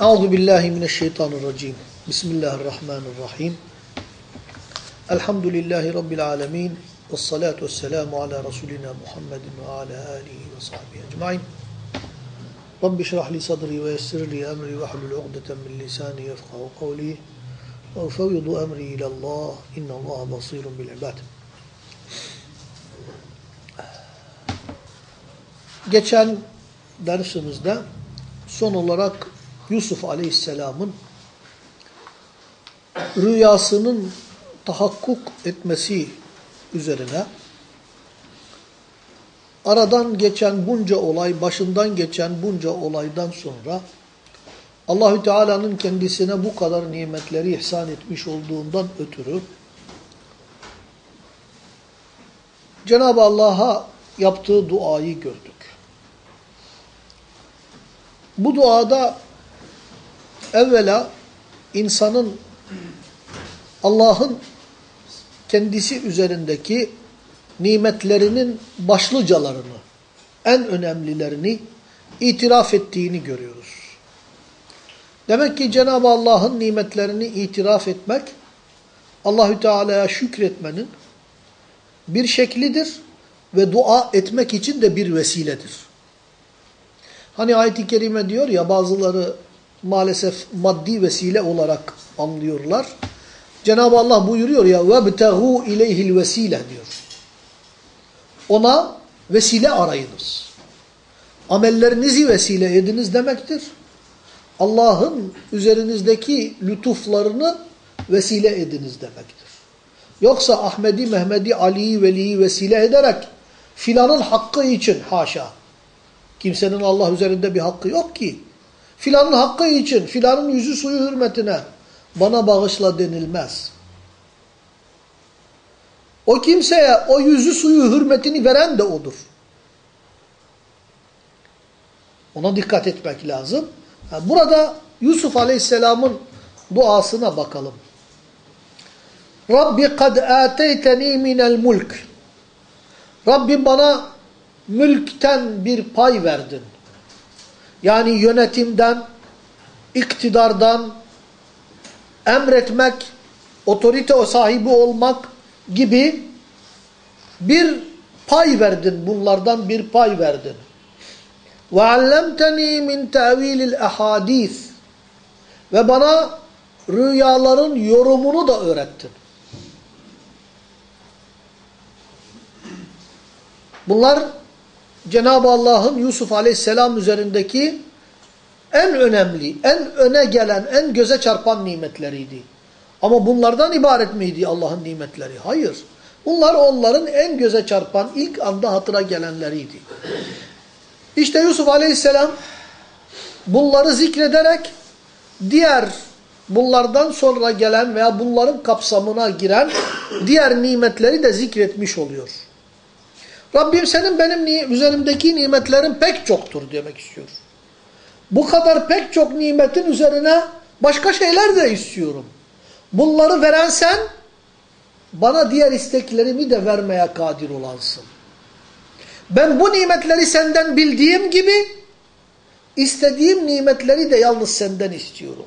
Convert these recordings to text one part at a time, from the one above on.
Euzu billahi mineşşeytanirracim. Bismillahirrahmanirrahim. Elhamdülillahi rabbil alamin. Ves salatu vesselamu ala rasulina Muhammedin ve ala alihi ve sahbihi ecmaîn. Rabbi şrah li sadri ve yessir li emri ve hlul ukdeten min lisani yefkahu kavli. Ve ufevvidu emri ila Allah. İnna Allah basirun bil. Geçen dersimizde son olarak Yusuf Aleyhisselam'ın rüyasının tahakkuk etmesi üzerine aradan geçen bunca olay, başından geçen bunca olaydan sonra Allahü Teala'nın kendisine bu kadar nimetleri ihsan etmiş olduğundan ötürü Cenab-ı Allah'a yaptığı duayı gördük. Bu duada evvela insanın Allah'ın kendisi üzerindeki nimetlerinin başlıcalarını, en önemlilerini itiraf ettiğini görüyoruz. Demek ki Cenab-ı Allah'ın nimetlerini itiraf etmek, Allahü Teala'ya şükretmenin bir şeklidir ve dua etmek için de bir vesiledir. Hani ayet-i kerime diyor ya bazıları maalesef maddi vesile olarak anlıyorlar. Cenab-ı Allah buyuruyor ya وَبْتَغُوا اِلَيْهِ الْوَسِيلَ diyor. Ona vesile arayınız. Amellerinizi vesile ediniz demektir. Allah'ın üzerinizdeki lütuflarını vesile ediniz demektir. Yoksa Ahmedi, Mehmedi, Ali'yi, Veli'yi vesile ederek filanın hakkı için haşa. Kimsenin Allah üzerinde bir hakkı yok ki. Filanın hakkı için, filanın yüzü suyu hürmetine bana bağışla denilmez. O kimseye o yüzü suyu hürmetini veren de odur. Ona dikkat etmek lazım. Burada Yusuf Aleyhisselam'ın duasına bakalım. Rabbi kad ateyteni minel mulk. Rabbim bana mülkten bir pay verdin yani yönetimden, iktidardan, emretmek, otorite o sahibi olmak gibi bir pay verdin bunlardan bir pay verdin. Ve allamtani min tevilil ahadis ve bana rüyaların yorumunu da öğrettin. Bunlar Cenab-ı Allah'ın Yusuf Aleyhisselam üzerindeki en önemli, en öne gelen, en göze çarpan nimetleriydi. Ama bunlardan ibaret miydi Allah'ın nimetleri? Hayır. Bunlar onların en göze çarpan, ilk anda hatıra gelenleriydi. İşte Yusuf Aleyhisselam bunları zikrederek diğer bunlardan sonra gelen veya bunların kapsamına giren diğer nimetleri de zikretmiş oluyor. Rabbim senin benim üzerimdeki nimetlerin pek çoktur demek istiyor. Bu kadar pek çok nimetin üzerine başka şeyler de istiyorum. Bunları veren sen, bana diğer isteklerimi de vermeye kadir olansın. Ben bu nimetleri senden bildiğim gibi, istediğim nimetleri de yalnız senden istiyorum.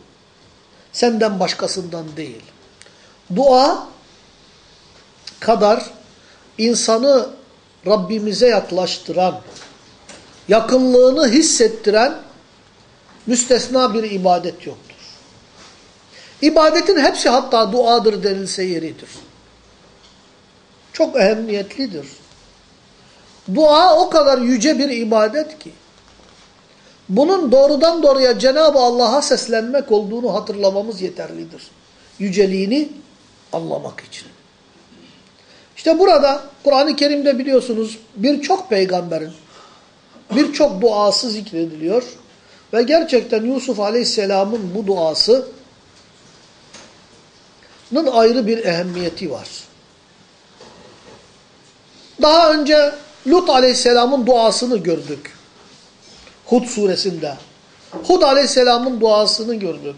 Senden başkasından değil. Dua kadar insanı Rabbimize yaklaştıran, yakınlığını hissettiren müstesna bir ibadet yoktur. İbadetin hepsi hatta duadır denilse yeridir. Çok ehemmiyetlidir. Dua o kadar yüce bir ibadet ki, bunun doğrudan doğruya Cenab-ı Allah'a seslenmek olduğunu hatırlamamız yeterlidir. Yüceliğini anlamak için. İşte burada Kur'an-ı Kerim'de biliyorsunuz birçok peygamberin birçok duası zikrediliyor. Ve gerçekten Yusuf Aleyhisselam'ın bu duasının ayrı bir ehemmiyeti var. Daha önce Lut Aleyhisselam'ın duasını gördük. Hud suresinde. Hud Aleyhisselam'ın duasını gördük.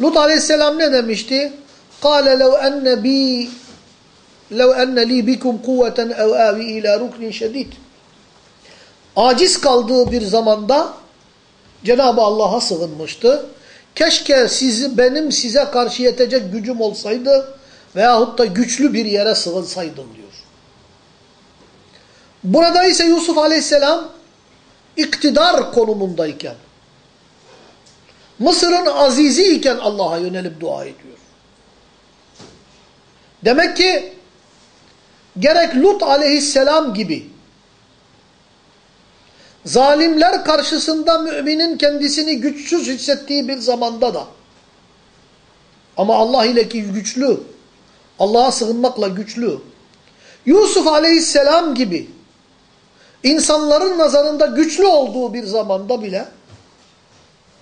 Lut Aleyhisselam ne demişti? قَالَ لَوْ أَنَّ بِي لَوْ اَنَّ لِي بِكُمْ قُوَّةً اَوْ اَوِي اِلَى رُكْنٍ شَدِيدٍ Aciz kaldığı bir zamanda Cenab-ı Allah'a sığınmıştı. keşke sizi, benim size karşı yetecek gücüm olsaydı veyahut da güçlü bir yere sığınsaydım diyor. Burada ise Yusuf aleyhisselam iktidar konumundayken, Mısır'ın azizi iken Allah'a yönelip dua ediyor. Demek ki gerek Lut aleyhisselam gibi. Zalimler karşısında müminin kendisini güçsüz hissettiği bir zamanda da. Ama Allah ile ki güçlü, Allah'a sığınmakla güçlü, Yusuf aleyhisselam gibi insanların nazarında güçlü olduğu bir zamanda bile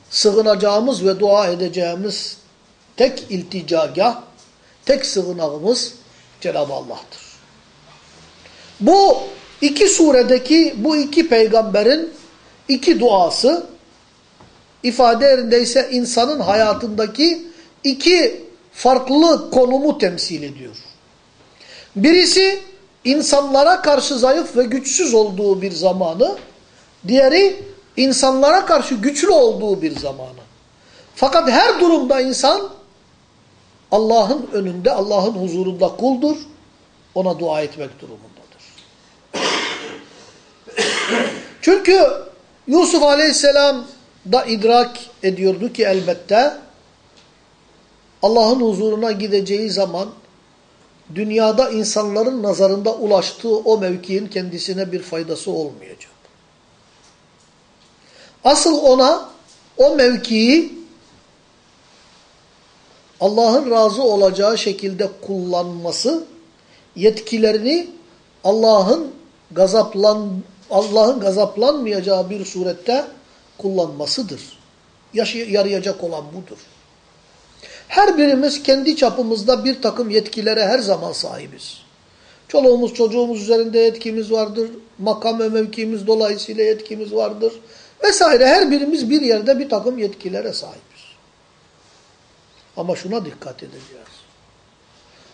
sığınacağımız ve dua edeceğimiz tek ilticagah, tek sığınağımız Cenab-ı Allah'tır. Bu iki suredeki bu iki peygamberin iki duası ifade yerindeyse insanın hayatındaki iki farklı konumu temsil ediyor. Birisi insanlara karşı zayıf ve güçsüz olduğu bir zamanı, diğeri insanlara karşı güçlü olduğu bir zamanı. Fakat her durumda insan Allah'ın önünde, Allah'ın huzurunda kuldur. Ona dua etmek durumundadır. Çünkü Yusuf Aleyhisselam da idrak ediyordu ki elbette Allah'ın huzuruna gideceği zaman dünyada insanların nazarında ulaştığı o mevkiin kendisine bir faydası olmayacak. Asıl ona o mevkiyi Allah'ın razı olacağı şekilde kullanması, yetkilerini Allah'ın gazaplan Allah'ın gazaplanmayacağı bir surette kullanmasıdır. Yaşı, yarayacak olan budur. Her birimiz kendi çapımızda bir takım yetkilere her zaman sahibiz. Çoluğumuz çocuğumuz üzerinde yetkimiz vardır. Makam ve mevkimiz dolayısıyla yetkimiz vardır. Vesaire her birimiz bir yerde bir takım yetkilere sahibiz. Ama şuna dikkat edeceğiz.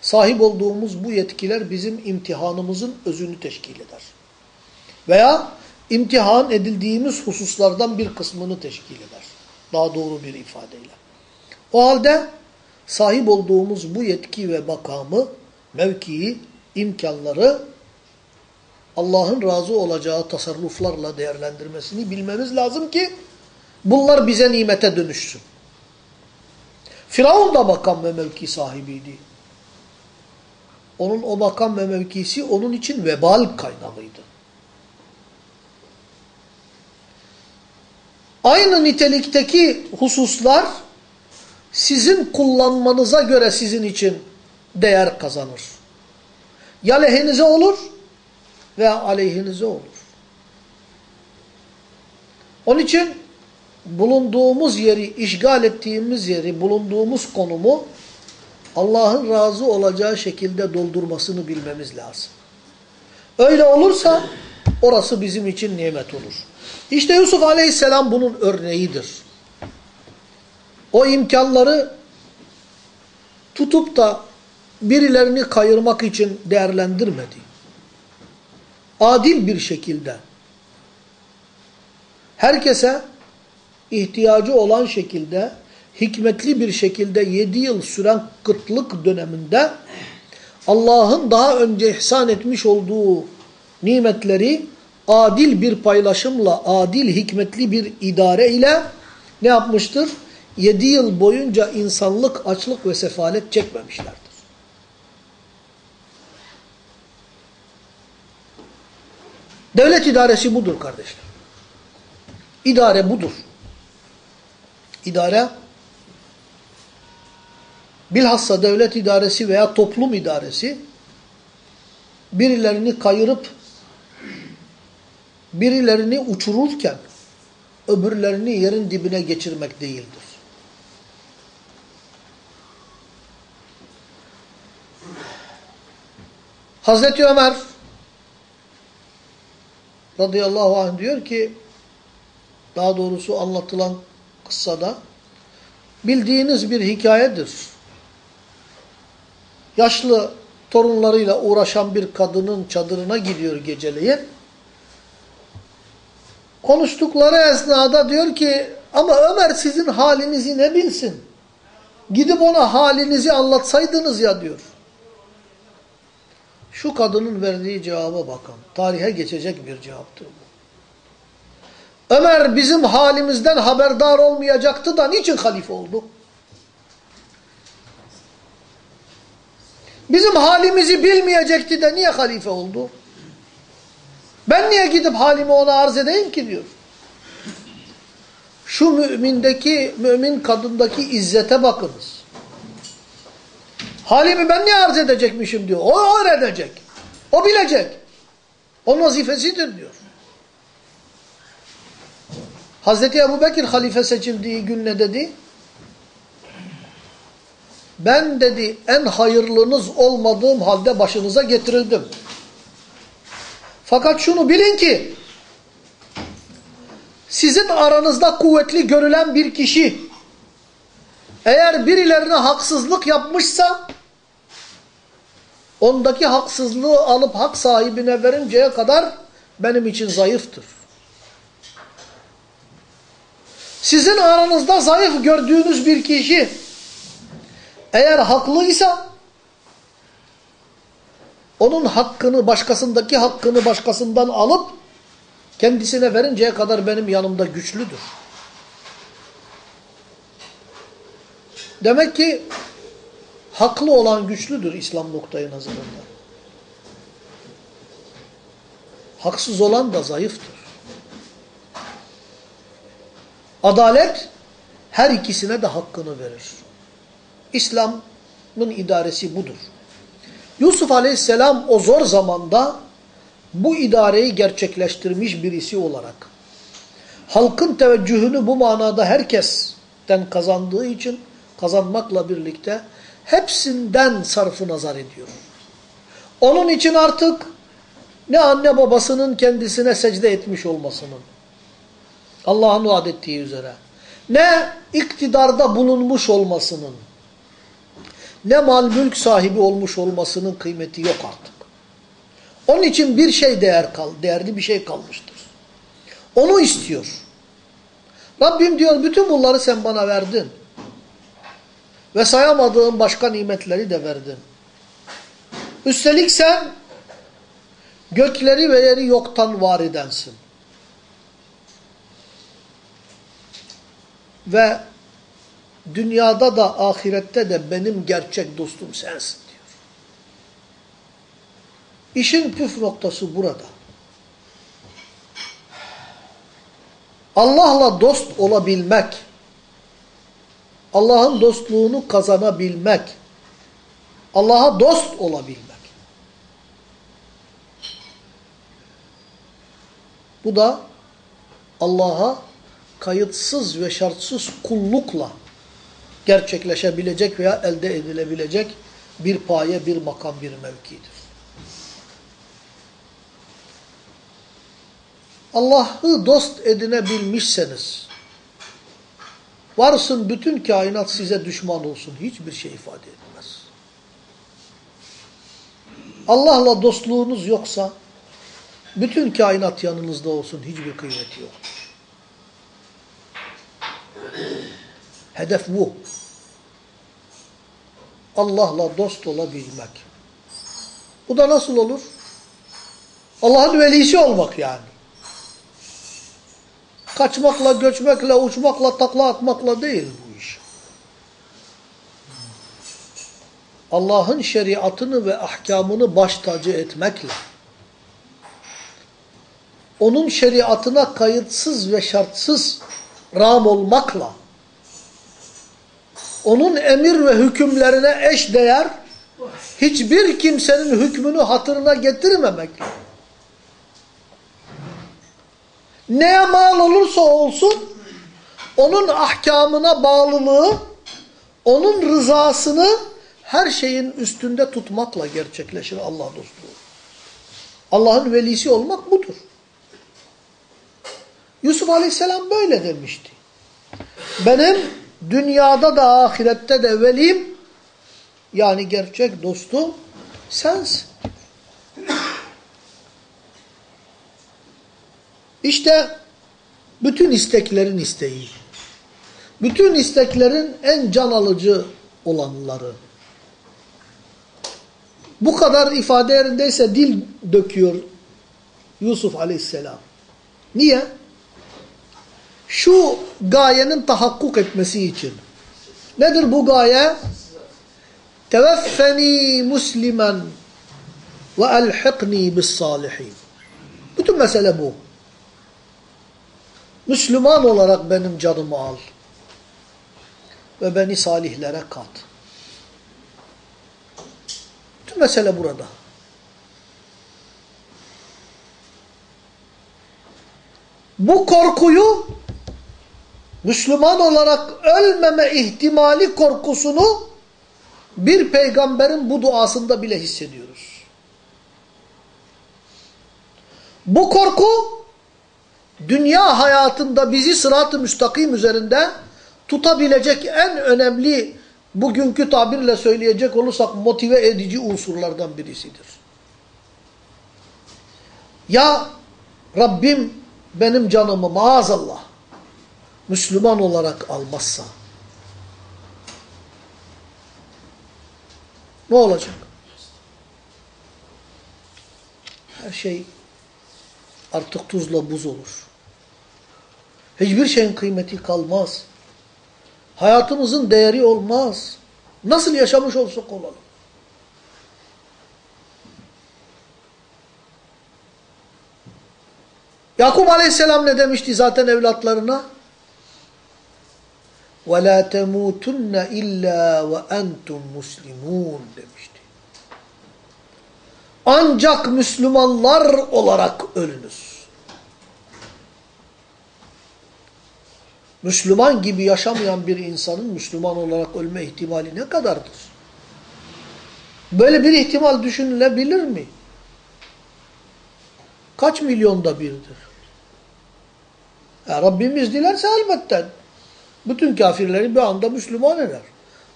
Sahip olduğumuz bu yetkiler bizim imtihanımızın özünü teşkil eder. Veya imtihan edildiğimiz hususlardan bir kısmını teşkil eder. Daha doğru bir ifadeyle. O halde sahip olduğumuz bu yetki ve makamı, mevkiyi, imkanları Allah'ın razı olacağı tasarruflarla değerlendirmesini bilmemiz lazım ki bunlar bize nimete dönüşsün. Firavun da makam ve mevki sahibiydi. Onun o makam ve mevkisi onun için vebal kaynağıydı. Aynı nitelikteki hususlar sizin kullanmanıza göre sizin için değer kazanır. Ya lehinize olur veya aleyhinize olur. Onun için bulunduğumuz yeri, işgal ettiğimiz yeri, bulunduğumuz konumu Allah'ın razı olacağı şekilde doldurmasını bilmemiz lazım. Öyle olursa orası bizim için nimet olur. İşte Yusuf Aleyhisselam bunun örneğidir. O imkanları tutup da birilerini kayırmak için değerlendirmedi. Adil bir şekilde herkese ihtiyacı olan şekilde hikmetli bir şekilde yedi yıl süren kıtlık döneminde Allah'ın daha önce ihsan etmiş olduğu nimetleri adil bir paylaşımla, adil hikmetli bir idare ile ne yapmıştır? Yedi yıl boyunca insanlık, açlık ve sefalet çekmemişlerdir. Devlet idaresi budur kardeşler. İdare budur. İdare bilhassa devlet idaresi veya toplum idaresi birilerini kayırıp birilerini uçururken öbürlerini yerin dibine geçirmek değildir. Hazreti Ömer radıyallahu anh diyor ki daha doğrusu anlatılan kıssada bildiğiniz bir hikayedir. Yaşlı torunlarıyla uğraşan bir kadının çadırına gidiyor geceleyin. Konuştukları esnada diyor ki Ama Ömer sizin halinizi ne bilsin? Gidip ona halinizi anlatsaydınız ya diyor. Şu kadının verdiği cevaba bakın. Tarihe geçecek bir cevaptır bu. Ömer bizim halimizden haberdar olmayacaktı da niçin halife oldu? Bizim halimizi bilmeyecekti de niye halife oldu? Ben niye gidip halimi ona arz edeyim ki diyor. Şu mümindeki, mümin kadındaki izzete bakınız. Halimi ben niye arz edecekmişim diyor. O öğrenecek. O bilecek. Onun vazifesidir diyor. Hazreti Ebu Bekir halife seçildiği gün ne dedi? Ben dedi en hayırlınız olmadığım halde başınıza getirildim. Fakat şunu bilin ki sizin aranızda kuvvetli görülen bir kişi eğer birilerine haksızlık yapmışsa ondaki haksızlığı alıp hak sahibine verinceye kadar benim için zayıftır. Sizin aranızda zayıf gördüğünüz bir kişi eğer haklıysa onun hakkını, başkasındaki hakkını başkasından alıp kendisine verinceye kadar benim yanımda güçlüdür. Demek ki haklı olan güçlüdür İslam noktayı nazarında. Haksız olan da zayıftır. Adalet her ikisine de hakkını verir. İslam'ın idaresi budur. Yusuf Aleyhisselam o zor zamanda bu idareyi gerçekleştirmiş birisi olarak halkın teveccühünü bu manada herkesten kazandığı için kazanmakla birlikte hepsinden sarfı nazar ediyor. Onun için artık ne anne babasının kendisine secde etmiş olmasının Allah'ın vaad ettiği üzere ne iktidarda bulunmuş olmasının ne mal mülk sahibi olmuş olmasının kıymeti yok artık. Onun için bir şey değer kal, değerli bir şey kalmıştır. Onu istiyor. Rabbim diyor bütün bunları sen bana verdin. Ve sayamadığın başka nimetleri de verdin. Üstelik sen gökleri ve yeri yoktan var edensin. Ve dünyada da ahirette de benim gerçek dostum sensin diyor. İşin püf noktası burada. Allah'la dost olabilmek, Allah'ın dostluğunu kazanabilmek, Allah'a dost olabilmek. Bu da Allah'a kayıtsız ve şartsız kullukla gerçekleşebilecek veya elde edilebilecek bir paye, bir makam, bir mevkidir. Allah'ı dost edinebilmişseniz, varsın bütün kainat size düşman olsun, hiçbir şey ifade etmez. Allah'la dostluğunuz yoksa, bütün kainat yanınızda olsun, hiçbir kıymeti yoktur. Hedef bu. Allah'la dost olabilmek. Bu da nasıl olur? Allah'ın velisi olmak yani. Kaçmakla, göçmekle, uçmakla, takla atmakla değil bu iş. Allah'ın şeriatını ve ahkamını baş tacı etmekle, onun şeriatına kayıtsız ve şartsız ram olmakla, onun emir ve hükümlerine eş değer, hiçbir kimsenin hükmünü hatırına getirmemekle, neye mal olursa olsun, onun ahkamına bağlılığı, onun rızasını her şeyin üstünde tutmakla gerçekleşir Allah dostluğu. Allah'ın velisi olmak budur. Yusuf Aleyhisselam böyle demişti. Benim dünyada da ahirette de velim, yani gerçek dostum sensin. İşte bütün isteklerin isteği. Bütün isteklerin en can alıcı olanları. Bu kadar ifade yerindeyse dil döküyor Yusuf aleyhisselam. Niye? Şu gayenin tahakkuk etmesi için. Nedir bu gaye? Teveffeni muslimen ve elhiqni bis salihin. Bütün mesele bu. Müslüman olarak benim canımı al. Ve beni salihlere kat. Bütün mesele burada. Bu korkuyu Müslüman olarak ölmeme ihtimali korkusunu bir peygamberin bu duasında bile hissediyoruz. Bu korku dünya hayatında bizi sırat-ı müstakim üzerinde tutabilecek en önemli bugünkü tabirle söyleyecek olursak motive edici unsurlardan birisidir. Ya Rabbim benim canımı maazallah Müslüman olarak almazsa ne olacak? Her şey artık tuzla buz olur. Hiçbir şeyin kıymeti kalmaz. Hayatımızın değeri olmaz. Nasıl yaşamış olsak olalım. Yakup aleyhisselam ne demişti zaten evlatlarına? وَلَا تَمُوتُنَّ اِلَّا وَاَنْتُمْ مُسْلِمُونَ demişti. Ancak Müslümanlar olarak ölünüz. Müslüman gibi yaşamayan bir insanın Müslüman olarak ölme ihtimali ne kadardır? Böyle bir ihtimal düşünülebilir mi? Kaç milyonda birdir? Ya Rabbimiz dilerse elbette bütün kafirleri bir anda Müslüman eder.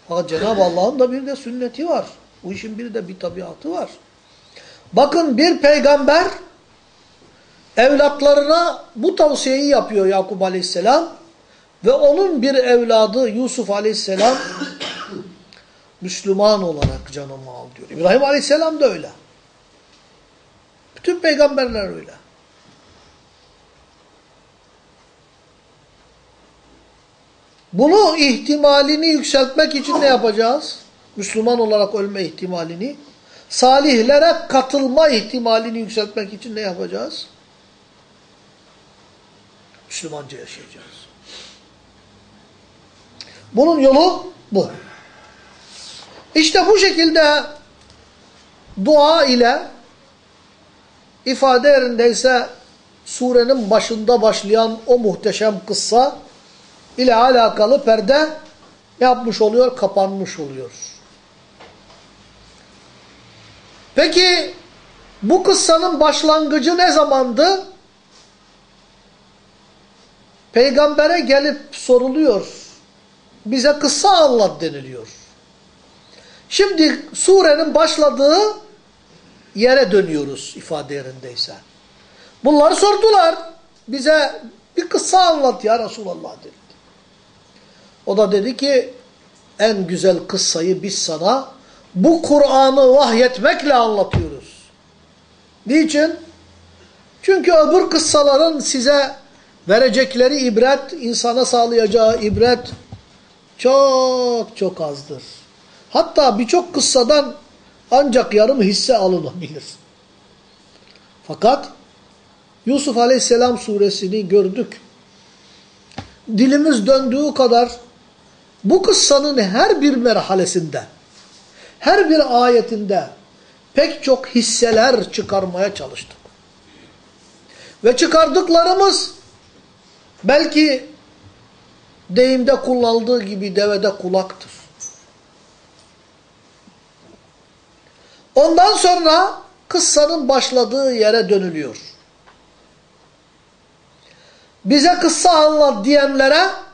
Fakat Cenab-ı Allah'ın da bir de sünneti var. Bu işin bir de bir tabiatı var. Bakın bir peygamber evlatlarına bu tavsiyeyi yapıyor Yakup Aleyhisselam ve onun bir evladı Yusuf Aleyhisselam Müslüman olarak canımı al diyor. İbrahim Aleyhisselam da öyle. Bütün peygamberler öyle. Bunu ihtimalini yükseltmek için ne yapacağız? Müslüman olarak ölme ihtimalini. Salihlere katılma ihtimalini yükseltmek için ne yapacağız? Müslümanca yaşayacağız. Bunun yolu bu. İşte bu şekilde dua ile ifade yerindeyse surenin başında başlayan o muhteşem kıssa ile alakalı perde yapmış oluyor? Kapanmış oluyor. Peki bu kıssanın başlangıcı ne zamandı? Peygambere gelip soruluyor. Bize kıssa anlat deniliyor. Şimdi surenin başladığı yere dönüyoruz ifade yerindeyse. Bunları sordular. Bize bir kıssa anlat ya Resulallah dedi. O da dedi ki en güzel kıssayı biz sana bu Kur'an'ı vahyetmekle anlatıyoruz. Niçin? Çünkü öbür kıssaların size verecekleri ibret, insana sağlayacağı ibret çok çok azdır. Hatta birçok kıssadan ancak yarım hisse alınabilir. Fakat Yusuf Aleyhisselam suresini gördük. Dilimiz döndüğü kadar bu kıssanın her bir merhalesinde, her bir ayetinde pek çok hisseler çıkarmaya çalıştık. Ve çıkardıklarımız belki deyimde kullanıldığı gibi devede kulaktır. Ondan sonra kıssanın başladığı yere dönülüyor. Bize kıssa anlat diyenlere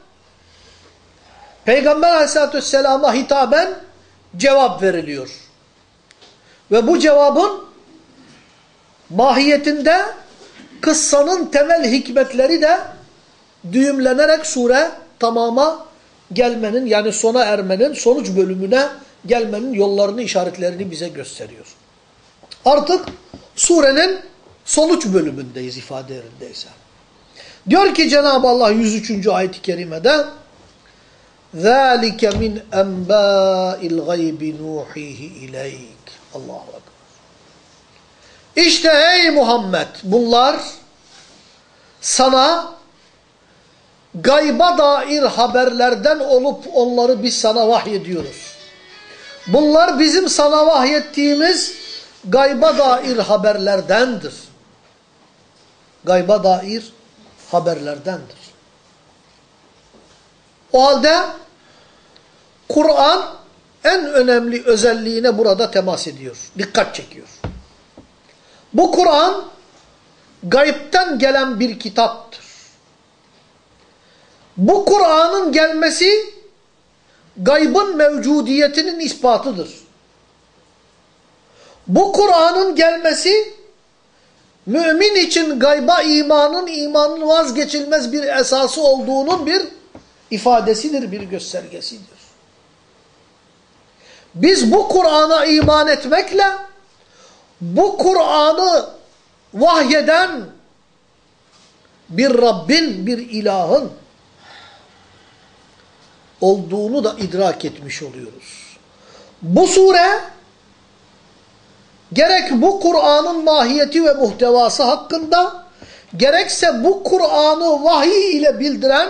Peygamber aleyhissalatü vesselama hitaben cevap veriliyor. Ve bu cevabın mahiyetinde kıssanın temel hikmetleri de düğümlenerek sure tamama gelmenin yani sona ermenin sonuç bölümüne gelmenin yollarını işaretlerini bize gösteriyor. Artık surenin sonuç bölümündeyiz ifade yerindeyse. Diyor ki Cenab-ı Allah 103. ayet-i kerimede ذَٰلِكَ مِنْ أَنْبَاءِ الْغَيْبِ نُوحِيهِ اِلَيْكَ Allahu Ekber. İşte ey Muhammed bunlar sana gayba dair haberlerden olup onları biz sana vahyediyoruz. Bunlar bizim sana vahyettiğimiz gayba dair haberlerdendir. Gayba dair haberlerdendir. O halde Kur'an en önemli özelliğine burada temas ediyor. Dikkat çekiyor. Bu Kur'an gayipten gelen bir kitaptır. Bu Kur'an'ın gelmesi gaybın mevcudiyetinin ispatıdır. Bu Kur'an'ın gelmesi mümin için gayba imanın imanın vazgeçilmez bir esası olduğunun bir ifadesidir, bir göstergesidir. Biz bu Kur'an'a iman etmekle bu Kur'an'ı vahyeden bir Rabbin, bir ilahın olduğunu da idrak etmiş oluyoruz. Bu sure gerek bu Kur'an'ın mahiyeti ve muhtevası hakkında gerekse bu Kur'an'ı vahiy ile bildiren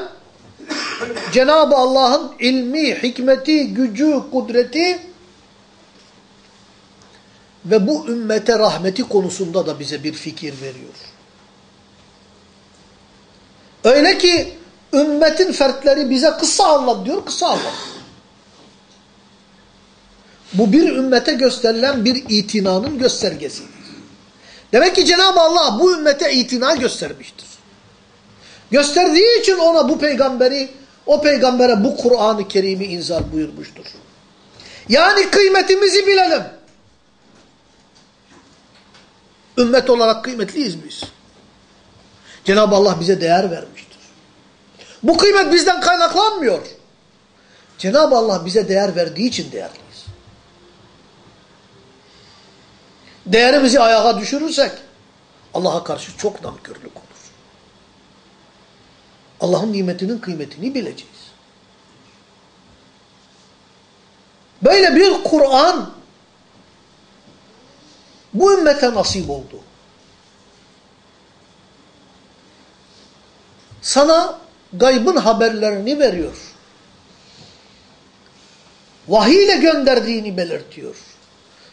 Cenab-ı Allah'ın ilmi, hikmeti, gücü, kudreti ve bu ümmete rahmeti konusunda da bize bir fikir veriyor. Öyle ki ümmetin fertleri bize kısa anlat diyor, kısa anlat. Bu bir ümmete gösterilen bir itinanın göstergesidir. Demek ki Cenab-ı Allah bu ümmete itina göstermiştir. Gösterdiği için ona bu peygamberi, o peygambere bu Kur'an-ı Kerim'i inzal buyurmuştur. Yani kıymetimizi bilelim. Ümmet olarak kıymetliyiz biz. Cenab-ı Allah bize değer vermiştir. Bu kıymet bizden kaynaklanmıyor. Cenab-ı Allah bize değer verdiği için değerliyiz. Değerimizi ayağa düşürürsek Allah'a karşı çok nankörlük olur. Allah'ın nimetinin kıymetini bileceğiz. Böyle bir Kur'an bu ümmete nasip oldu. Sana gaybın haberlerini veriyor. Vahiy ile gönderdiğini belirtiyor.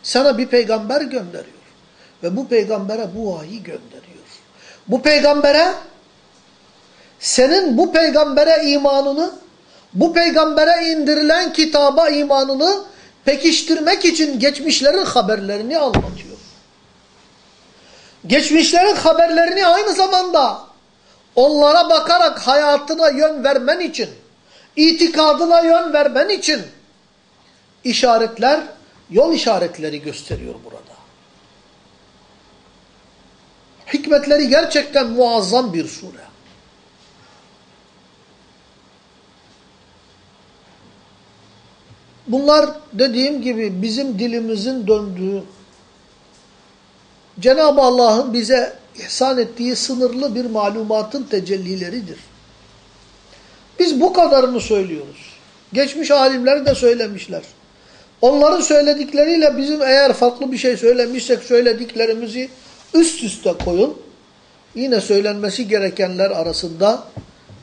Sana bir peygamber gönderiyor. Ve bu peygambere bu vahiy gönderiyor. Bu peygambere senin bu peygambere imanını, bu peygambere indirilen kitaba imanını pekiştirmek için geçmişlerin haberlerini anlatıyor. Geçmişlerin haberlerini aynı zamanda onlara bakarak hayatına yön vermen için, itikadına yön vermen için işaretler, yol işaretleri gösteriyor burada. Hikmetleri gerçekten muazzam bir sure. Bunlar dediğim gibi bizim dilimizin döndüğü, Cenab-ı Allah'ın bize ihsan ettiği sınırlı bir malumatın tecellileridir. Biz bu kadarını söylüyoruz. Geçmiş alimler de söylemişler. Onların söyledikleriyle bizim eğer farklı bir şey söylemişsek söylediklerimizi üst üste koyun. Yine söylenmesi gerekenler arasında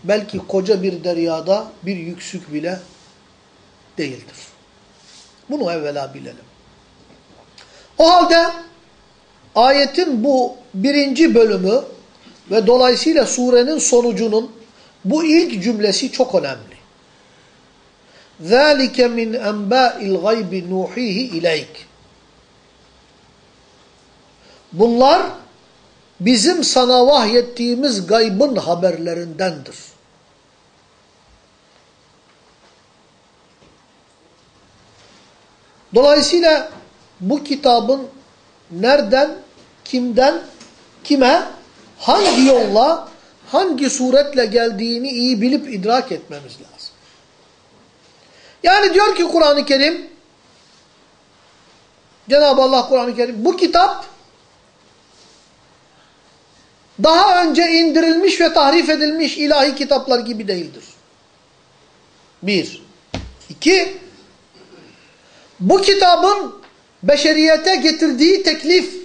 belki koca bir deryada bir yüksük bile değildir. Bunu evvela bilelim. O halde ayetin bu birinci bölümü ve dolayısıyla surenin sonucunun bu ilk cümlesi çok önemli. ذَٰلِكَ مِنْ اَنْبَاءِ الْغَيْبِ نُوحِيهِ اِلَيْكِ Bunlar bizim sana vahyettiğimiz gaybın haberlerindendir. Dolayısıyla bu kitabın nereden, kimden, kime, hangi yolla, hangi suretle geldiğini iyi bilip idrak etmemiz lazım. Yani diyor ki Kur'an-ı Kerim, Cenab-ı Allah Kur'an-ı Kerim, bu kitap daha önce indirilmiş ve tahrif edilmiş ilahi kitaplar gibi değildir. Bir. İki, bu kitabın beşeriyete getirdiği teklif,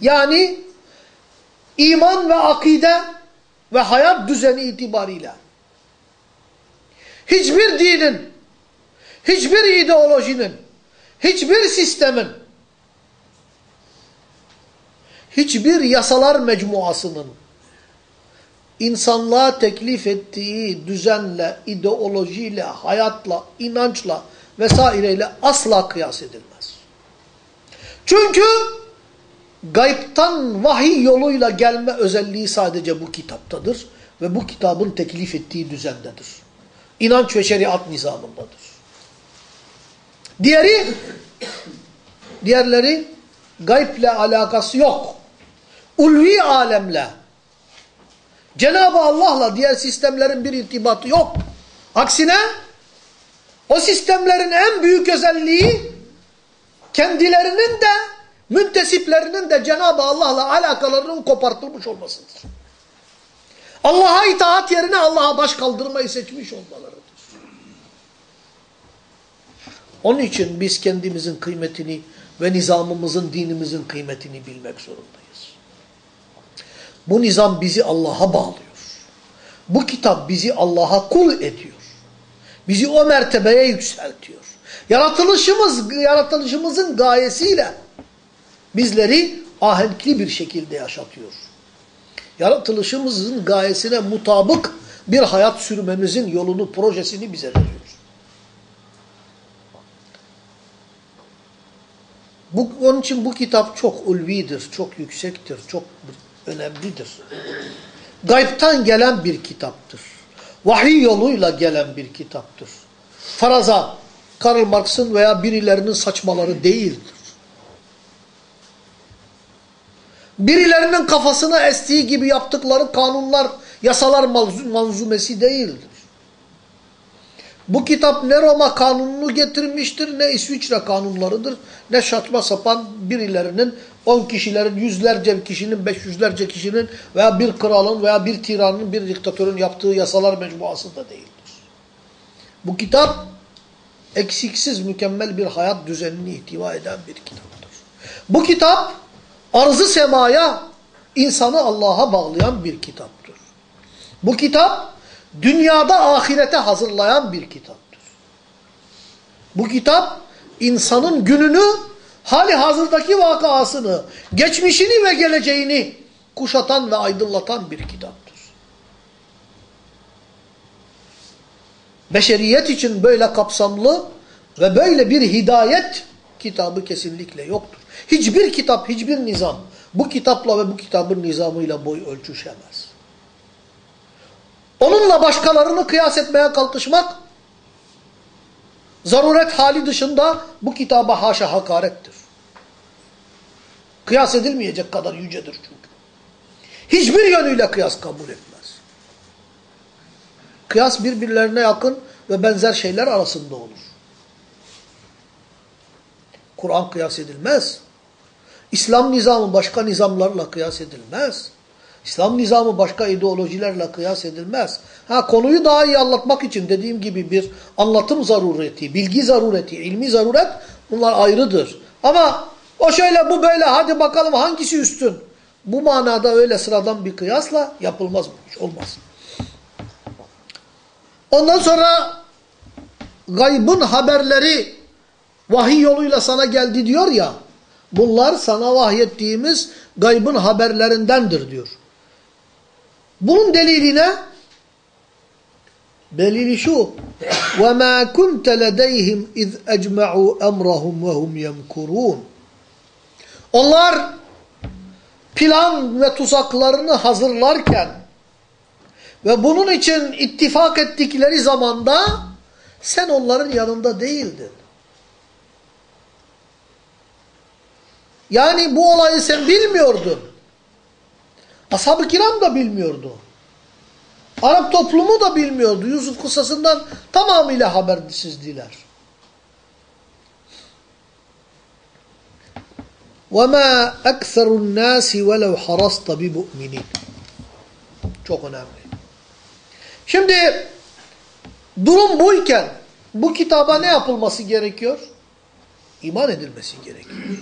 yani iman ve akide ve hayat düzeni itibariyle hiçbir dinin, hiçbir ideolojinin, hiçbir sistemin, hiçbir yasalar mecmuasının insanlığa teklif ettiği düzenle, ideolojiyle, hayatla, inançla vesaireyle asla kıyas edilmez. Çünkü gaybtan vahiy yoluyla gelme özelliği sadece bu kitaptadır ve bu kitabın teklif ettiği düzendedir. İnanç ve şeriat nizamındadır. Diğeri, diğerleri gayble alakası yok. Ulvi alemle, Cenab-ı Allah'la diğer sistemlerin bir irtibatı yok. Aksine o sistemlerin en büyük özelliği kendilerinin de müntesiplerinin de Cenab-ı Allah'la alakalarının kopartılmış olmasıdır. Allah'a itaat yerine Allah'a baş kaldırmayı seçmiş olmalarıdır. Onun için biz kendimizin kıymetini ve nizamımızın, dinimizin kıymetini bilmek zorundayız. Bu nizam bizi Allah'a bağlıyor. Bu kitap bizi Allah'a kul ediyor. Bizi o mertebeye yükseltiyor. Yaratılışımız, yaratılışımızın gayesiyle bizleri ahenkli bir şekilde yaşatıyor. Yaratılışımızın gayesine mutabık bir hayat sürmemizin yolunu, projesini bize veriyor. Bu, onun için bu kitap çok ulvidir, çok yüksektir, çok önemlidir. Gaybtan gelen bir kitaptır. Vahiy yoluyla gelen bir kitaptır. Faraza, Karl Marx'ın veya birilerinin saçmaları değildir. Birilerinin kafasına estiği gibi yaptıkları kanunlar, yasalar manzumesi değildir. Bu kitap ne Roma kanununu getirmiştir, ne İsviçre kanunlarıdır, ne şatma sapan birilerinin, on kişilerin, yüzlerce kişinin, beş yüzlerce kişinin veya bir kralın veya bir tiranın, bir diktatörün yaptığı yasalar mecmuası da değildir. Bu kitap eksiksiz mükemmel bir hayat düzenini ihtiva eden bir kitaptır. Bu kitap arzı semaya, insanı Allah'a bağlayan bir kitaptır. Bu kitap dünyada ahirete hazırlayan bir kitaptır. Bu kitap insanın gününü, hali hazırdaki vakasını, geçmişini ve geleceğini kuşatan ve aydınlatan bir kitaptır. Beşeriyet için böyle kapsamlı ve böyle bir hidayet kitabı kesinlikle yoktur. Hiçbir kitap, hiçbir nizam bu kitapla ve bu kitabın nizamıyla boy ölçüşemez. Onunla başkalarını kıyas etmeye kalkışmak zaruret hali dışında bu kitaba haşa hakarettir. Kıyas edilmeyecek kadar yücedir çünkü. Hiçbir yönüyle kıyas kabul etmez. Kıyas birbirlerine yakın ve benzer şeyler arasında olur. Kur'an kıyas edilmez. İslam nizamı başka nizamlarla kıyas edilmez. İslam nizamı başka ideolojilerle kıyas edilmez. Ha konuyu daha iyi anlatmak için dediğim gibi bir anlatım zarureti, bilgi zarureti, ilmi zaruret bunlar ayrıdır. Ama o şöyle bu böyle hadi bakalım hangisi üstün? Bu manada öyle sıradan bir kıyasla yapılmaz bu iş. Olmaz. Ondan sonra gaybın haberleri vahiy yoluyla sana geldi diyor ya. Bunlar sana vahyettiğimiz gaybın haberlerindendir diyor. Bunun delili ne? Delili şu. وَمَا كُنْتَ لَدَيْهِمْ اِذْ اَجْمَعُوا اَمْرَهُمْ وَهُمْ يَمْكُرُونَ Onlar plan ve tuzaklarını hazırlarken ve bunun için ittifak ettikleri zamanda sen onların yanında değildin. Yani bu olayı sen bilmiyordun. Ashab-ı kiram da bilmiyordu. Arap toplumu da bilmiyordu. Yusuf kıssasından tamamıyla habersizdiler. وَمَا أَكْثَرُ النَّاسِ وَلَوْ حَرَصْتَ بِمُؤْمِنِينَ Çok önemli. Şimdi durum buyken bu kitaba ne yapılması gerekiyor? İman edilmesi gerekiyor.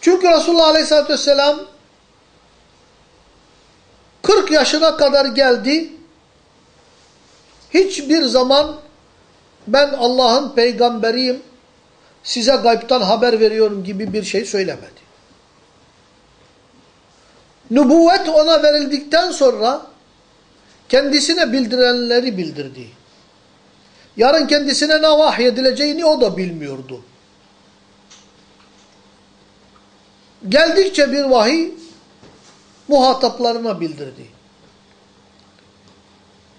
Çünkü Resulullah Aleyhisselatü Vesselam 40 yaşına kadar geldi. Hiçbir zaman ben Allah'ın peygamberiyim, size gaybtan haber veriyorum gibi bir şey söylemedi. Nübüvvet ona verildikten sonra kendisine bildirenleri bildirdi. Yarın kendisine ne vahyedileceğini o da bilmiyordu. Geldikçe bir vahiy muhataplarına bildirdi.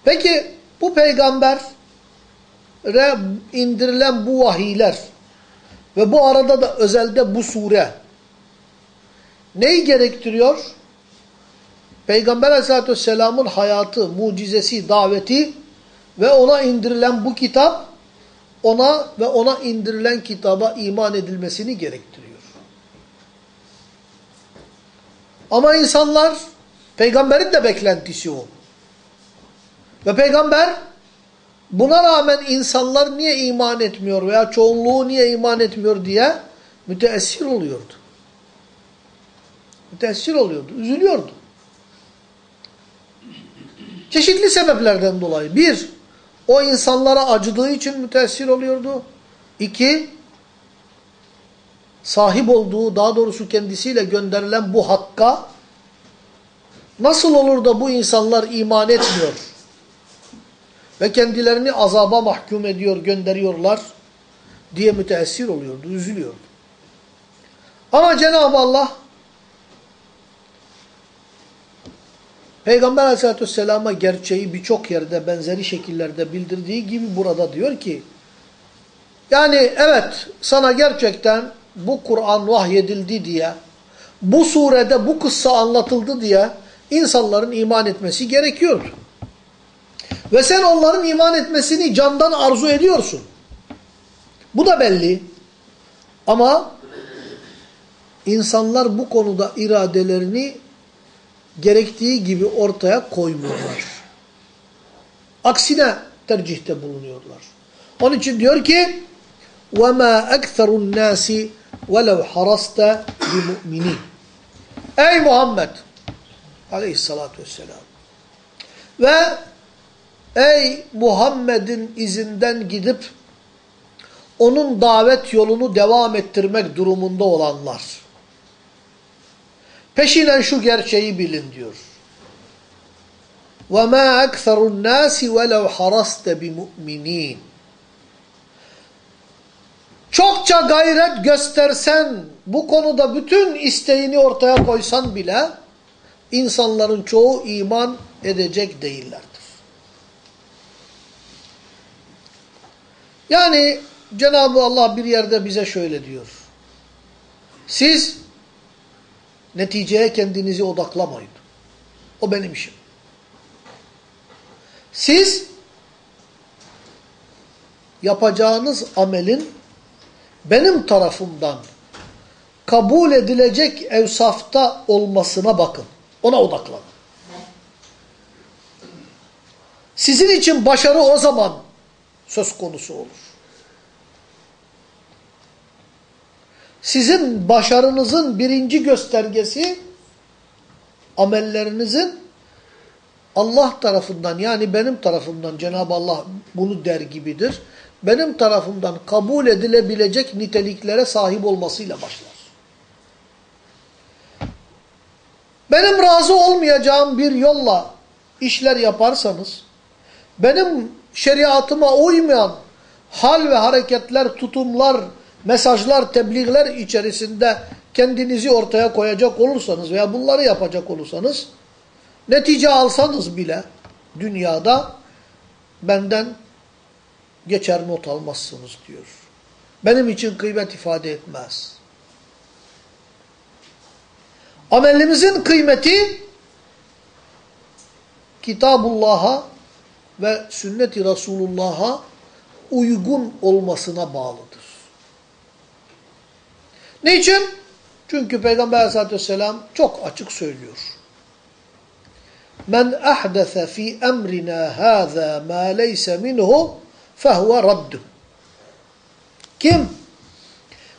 Peki bu peygambere indirilen bu vahiyler ve bu arada da özelde bu sure neyi gerektiriyor? Peygamber aleyhissalatü vesselamın hayatı, mucizesi, daveti ve ona indirilen bu kitap ona ve ona indirilen kitaba iman edilmesini gerektiriyor. Ama insanlar, peygamberin de beklentisi o. Ve peygamber buna rağmen insanlar niye iman etmiyor veya çoğunluğu niye iman etmiyor diye müteessir oluyordu. Müteessir oluyordu, üzülüyordu. Çeşitli sebeplerden dolayı. Bir, o insanlara acıdığı için müteessir oluyordu. İki, sahip olduğu, daha doğrusu kendisiyle gönderilen bu hakka nasıl olur da bu insanlar iman etmiyor ve kendilerini azaba mahkum ediyor, gönderiyorlar diye müteessir oluyordu, üzülüyordu. Ama Cenab-ı Allah Peygamber aleyhissalatü vesselama gerçeği birçok yerde benzeri şekillerde bildirdiği gibi burada diyor ki yani evet sana gerçekten bu Kur'an vahyedildi diye bu surede bu kıssa anlatıldı diye insanların iman etmesi gerekiyordu. Ve sen onların iman etmesini candan arzu ediyorsun. Bu da belli. Ama insanlar bu konuda iradelerini gerektiği gibi ortaya koymuyorlar. Aksine tercihte bulunuyorlar. Onun için diyor ki وَمَا أَكْثَرُ النَّاسِ وَلَوْ حَرَسْتَ بِمُؤْمِنِينَ Ey Muhammed aleyhissalatü vesselam ve ey Muhammed'in izinden gidip onun davet yolunu devam ettirmek durumunda olanlar. Peşinen şu gerçeği bilin diyor. وَمَا أَكْثَرُ النَّاسِ وَلَوْ حَرَسْتَ بِمُؤْمِنِينَ Çokça gayret göstersen, bu konuda bütün isteğini ortaya koysan bile, insanların çoğu iman edecek değillerdir. Yani Cenab-ı Allah bir yerde bize şöyle diyor. Siz neticeye kendinizi odaklamayın. O benim işim. Siz yapacağınız amelin benim tarafımdan kabul edilecek evsafta olmasına bakın. Ona odaklanın. Sizin için başarı o zaman söz konusu olur. Sizin başarınızın birinci göstergesi amellerinizin Allah tarafından yani benim tarafımdan Cenab-ı Allah bunu der gibidir. Benim tarafımdan kabul edilebilecek niteliklere sahip olmasıyla başlar. Benim razı olmayacağım bir yolla işler yaparsanız, benim şeriatıma uymayan hal ve hareketler, tutumlar, mesajlar, tebliğler içerisinde kendinizi ortaya koyacak olursanız veya bunları yapacak olursanız, netice alsanız bile dünyada benden geçer not almazsınız diyor. Benim için kıymet ifade etmez. Amelimizin kıymeti Kitabullah'a ve sünneti Resulullah'a uygun olmasına bağlıdır. Niçin? Çünkü Peygamber aleyhissalatü vesselam çok açık söylüyor. Men ahdese fi emrina hâzâ mâ leyse minhu fehuve raddun. Kim?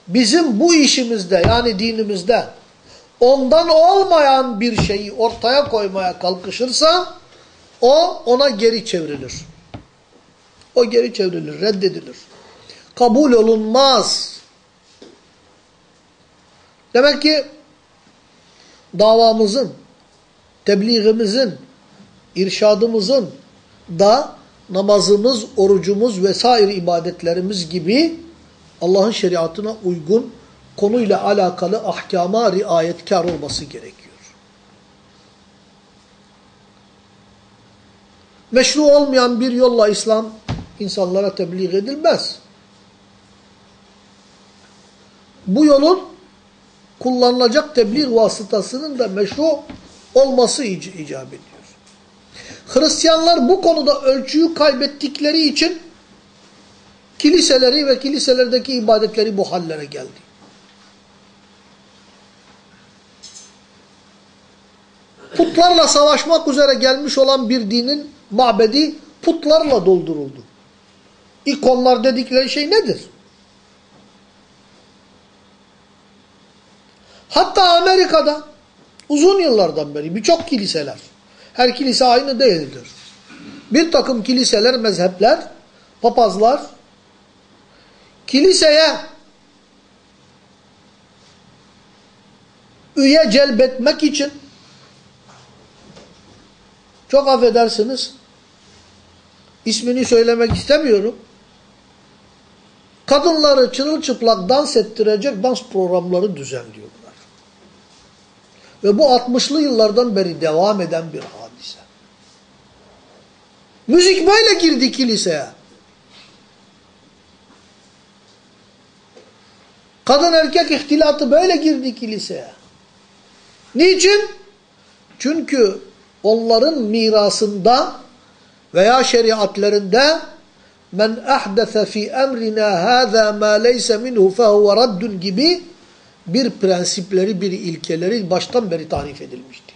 Bizim bu işimizde yani dinimizde ondan olmayan bir şeyi ortaya koymaya kalkışırsa o ona geri çevrilir. O geri çevrilir, reddedilir. Kabul olunmaz. Demek ki davamızın, tebliğimizin, irşadımızın da namazımız, orucumuz vesaire ibadetlerimiz gibi Allah'ın şeriatına uygun konuyla alakalı ahkama riayetkar olması gerekiyor. Meşru olmayan bir yolla İslam insanlara tebliğ edilmez. Bu yolun kullanılacak tebliğ vasıtasının da meşru olması icap ediyor. Hristiyanlar bu konuda ölçüyü kaybettikleri için kiliseleri ve kiliselerdeki ibadetleri bu hallere geldi. Putlarla savaşmak üzere gelmiş olan bir dinin mabedi putlarla dolduruldu. İkonlar dedikleri şey nedir? Hatta Amerika'da uzun yıllardan beri birçok kiliseler, her kilise aynı değildir. Bir takım kiliseler, mezhepler, papazlar, kiliseye üye celbetmek için çok affedersiniz ismini söylemek istemiyorum. Kadınları çırılçıplak dans ettirecek dans programları düzenliyorlar. Ve bu 60'lı yıllardan beri devam eden bir hadise. Müzik böyle girdi kiliseye. Kadın erkek ihtilatı böyle girdi kiliseye. Niçin? Çünkü onların mirasında veya şeriatlerinde men ahdese fi emrina hâzâ mâ leyse minhu fehuve raddun gibi bir prensipleri, bir ilkeleri baştan beri tarif edilmişti.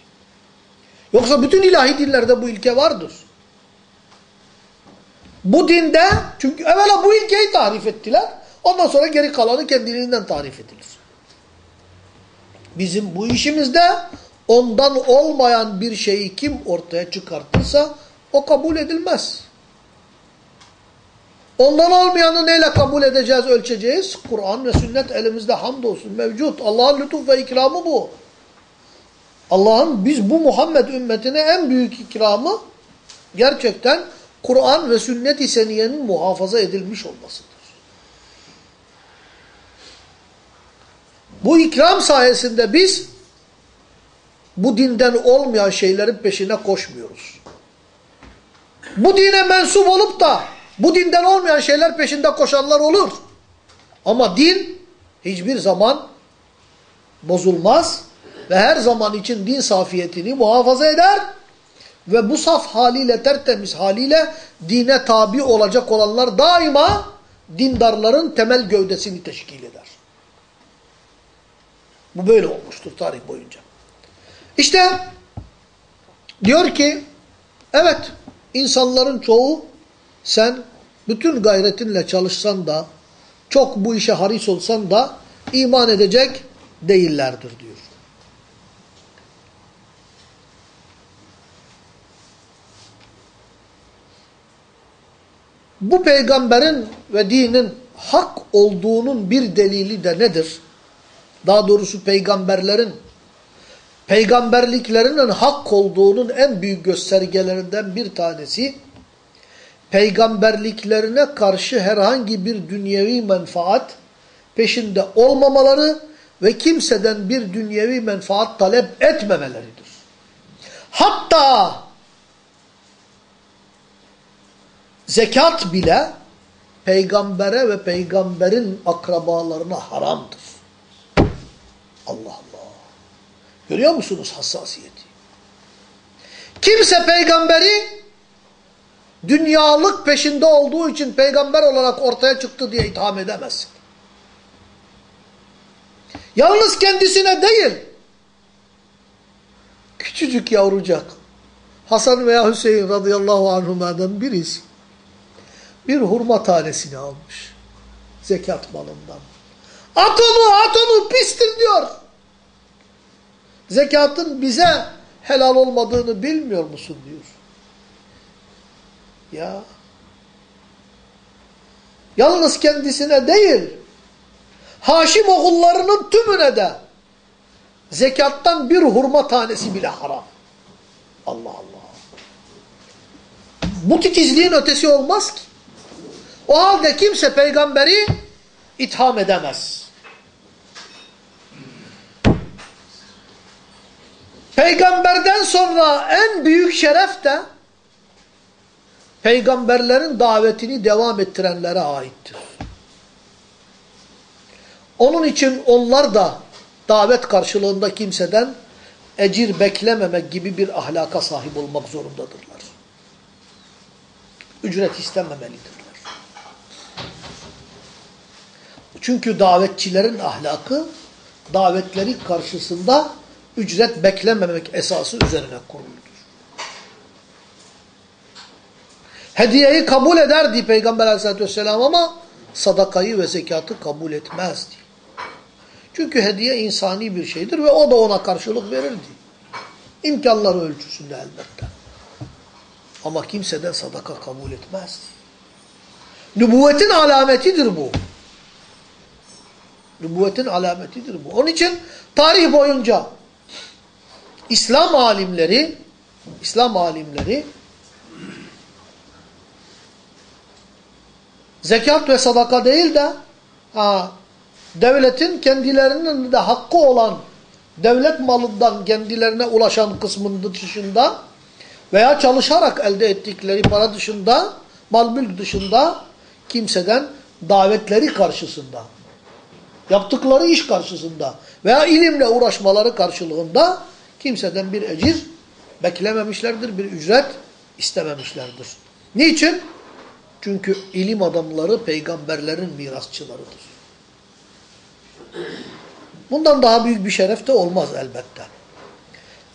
Yoksa bütün ilahi dinlerde bu ilke vardır. Bu dinde, çünkü evvela bu ilkeyi tarif ettiler, ondan sonra geri kalanı kendiliğinden tarif edilir. Bizim bu işimizde ondan olmayan bir şeyi kim ortaya çıkartırsa o kabul edilmez. Ondan olmayanı neyle kabul edeceğiz, ölçeceğiz? Kur'an ve sünnet elimizde hamdolsun mevcut. Allah'ın lütuf ve ikramı bu. Allah'ın biz bu Muhammed ümmetine en büyük ikramı gerçekten Kur'an ve sünnet-i seniyenin muhafaza edilmiş olmasıdır. Bu ikram sayesinde biz bu dinden olmayan şeylerin peşine koşmuyoruz. Bu dine mensup olup da bu dinden olmayan şeyler peşinde koşanlar olur. Ama din hiçbir zaman bozulmaz ve her zaman için din safiyetini muhafaza eder ve bu saf haliyle, tertemiz haliyle dine tabi olacak olanlar daima dindarların temel gövdesini teşkil eder. Bu böyle olmuştur tarih boyunca. İşte diyor ki evet insanların çoğu sen bütün gayretinle çalışsan da çok bu işe haris olsan da iman edecek değillerdir diyor. Bu peygamberin ve dinin hak olduğunun bir delili de nedir? Daha doğrusu peygamberlerin peygamberliklerinin hak olduğunun en büyük göstergelerinden bir tanesi peygamberliklerine karşı herhangi bir dünyevi menfaat peşinde olmamaları ve kimseden bir dünyevi menfaat talep etmemeleridir. Hatta zekat bile peygambere ve peygamberin akrabalarına haramdır. Allah Allah. Görüyor musunuz hassasiyeti? Kimse peygamberi dünyalık peşinde olduğu için peygamber olarak ortaya çıktı diye itham edemezsin. Yalnız kendisine değil, küçücük yavrucak Hasan veya Hüseyin radıyallahu anhuma'dan birisi bir hurma tanesini almış zekat malından. At onu, at onu, pistir diyor. Zekatın bize helal olmadığını bilmiyor musun diyor. Ya. Yalnız kendisine değil, Haşim oğullarının tümüne de zekattan bir hurma tanesi bile haram. Allah Allah. Bu titizliğin ötesi olmaz ki. O halde kimse peygamberi itham edemez. Peygamberden sonra en büyük şeref de peygamberlerin davetini devam ettirenlere aittir. Onun için onlar da davet karşılığında kimseden ecir beklememek gibi bir ahlaka sahip olmak zorundadırlar. Ücret istenmemelidirler. Çünkü davetçilerin ahlakı davetleri karşısında ücret beklememek esası üzerine kuruludur. Hediyeyi kabul ederdi Peygamber aleyhissalatü vesselam ama sadakayı ve zekatı kabul etmezdi. Çünkü hediye insani bir şeydir ve o da ona karşılık verirdi. İmkanları ölçüsünde elbette. Ama kimseden sadaka kabul etmezdi. Nübüvvetin alametidir bu. Nübüvvetin alametidir bu. Onun için tarih boyunca İslam alimleri İslam alimleri zekat ve sadaka değil de ha, devletin kendilerinin de hakkı olan devlet malından kendilerine ulaşan kısmının dışında veya çalışarak elde ettikleri para dışında, mal mülk dışında kimseden davetleri karşısında, yaptıkları iş karşısında veya ilimle uğraşmaları karşılığında kimseden bir ecir beklememişlerdir, bir ücret istememişlerdir. Niçin? Çünkü ilim adamları peygamberlerin mirasçılarıdır. Bundan daha büyük bir şeref de olmaz elbette.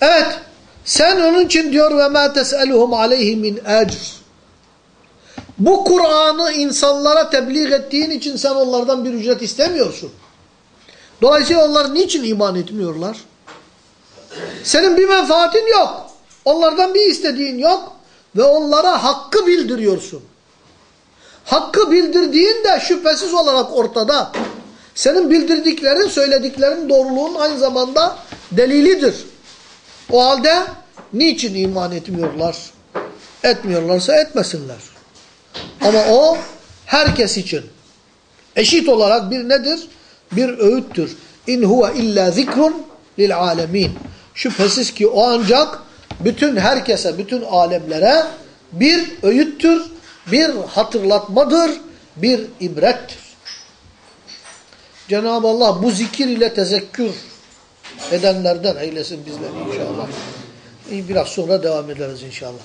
Evet, sen onun için diyor ve ma tes'eluhum aleyhi min ecr. Bu Kur'an'ı insanlara tebliğ ettiğin için sen onlardan bir ücret istemiyorsun. Dolayısıyla onlar niçin iman etmiyorlar? Senin bir menfaatin yok. Onlardan bir istediğin yok. Ve onlara hakkı bildiriyorsun. Hakkı bildirdiğin de şüphesiz olarak ortada. Senin bildirdiklerin, söylediklerin doğruluğun aynı zamanda delilidir. O halde niçin iman etmiyorlar? Etmiyorlarsa etmesinler. Ama o herkes için eşit olarak bir nedir? Bir öğüttür. İn huve illa zikrun lil alemin. Şüphesiz ki o ancak bütün herkese, bütün alemlere bir öğüttür, bir hatırlatmadır, bir ibrettir. Cenab-ı Allah bu zikir ile tezekkür edenlerden eylesin bizleri inşallah. Biraz sonra devam ederiz inşallah.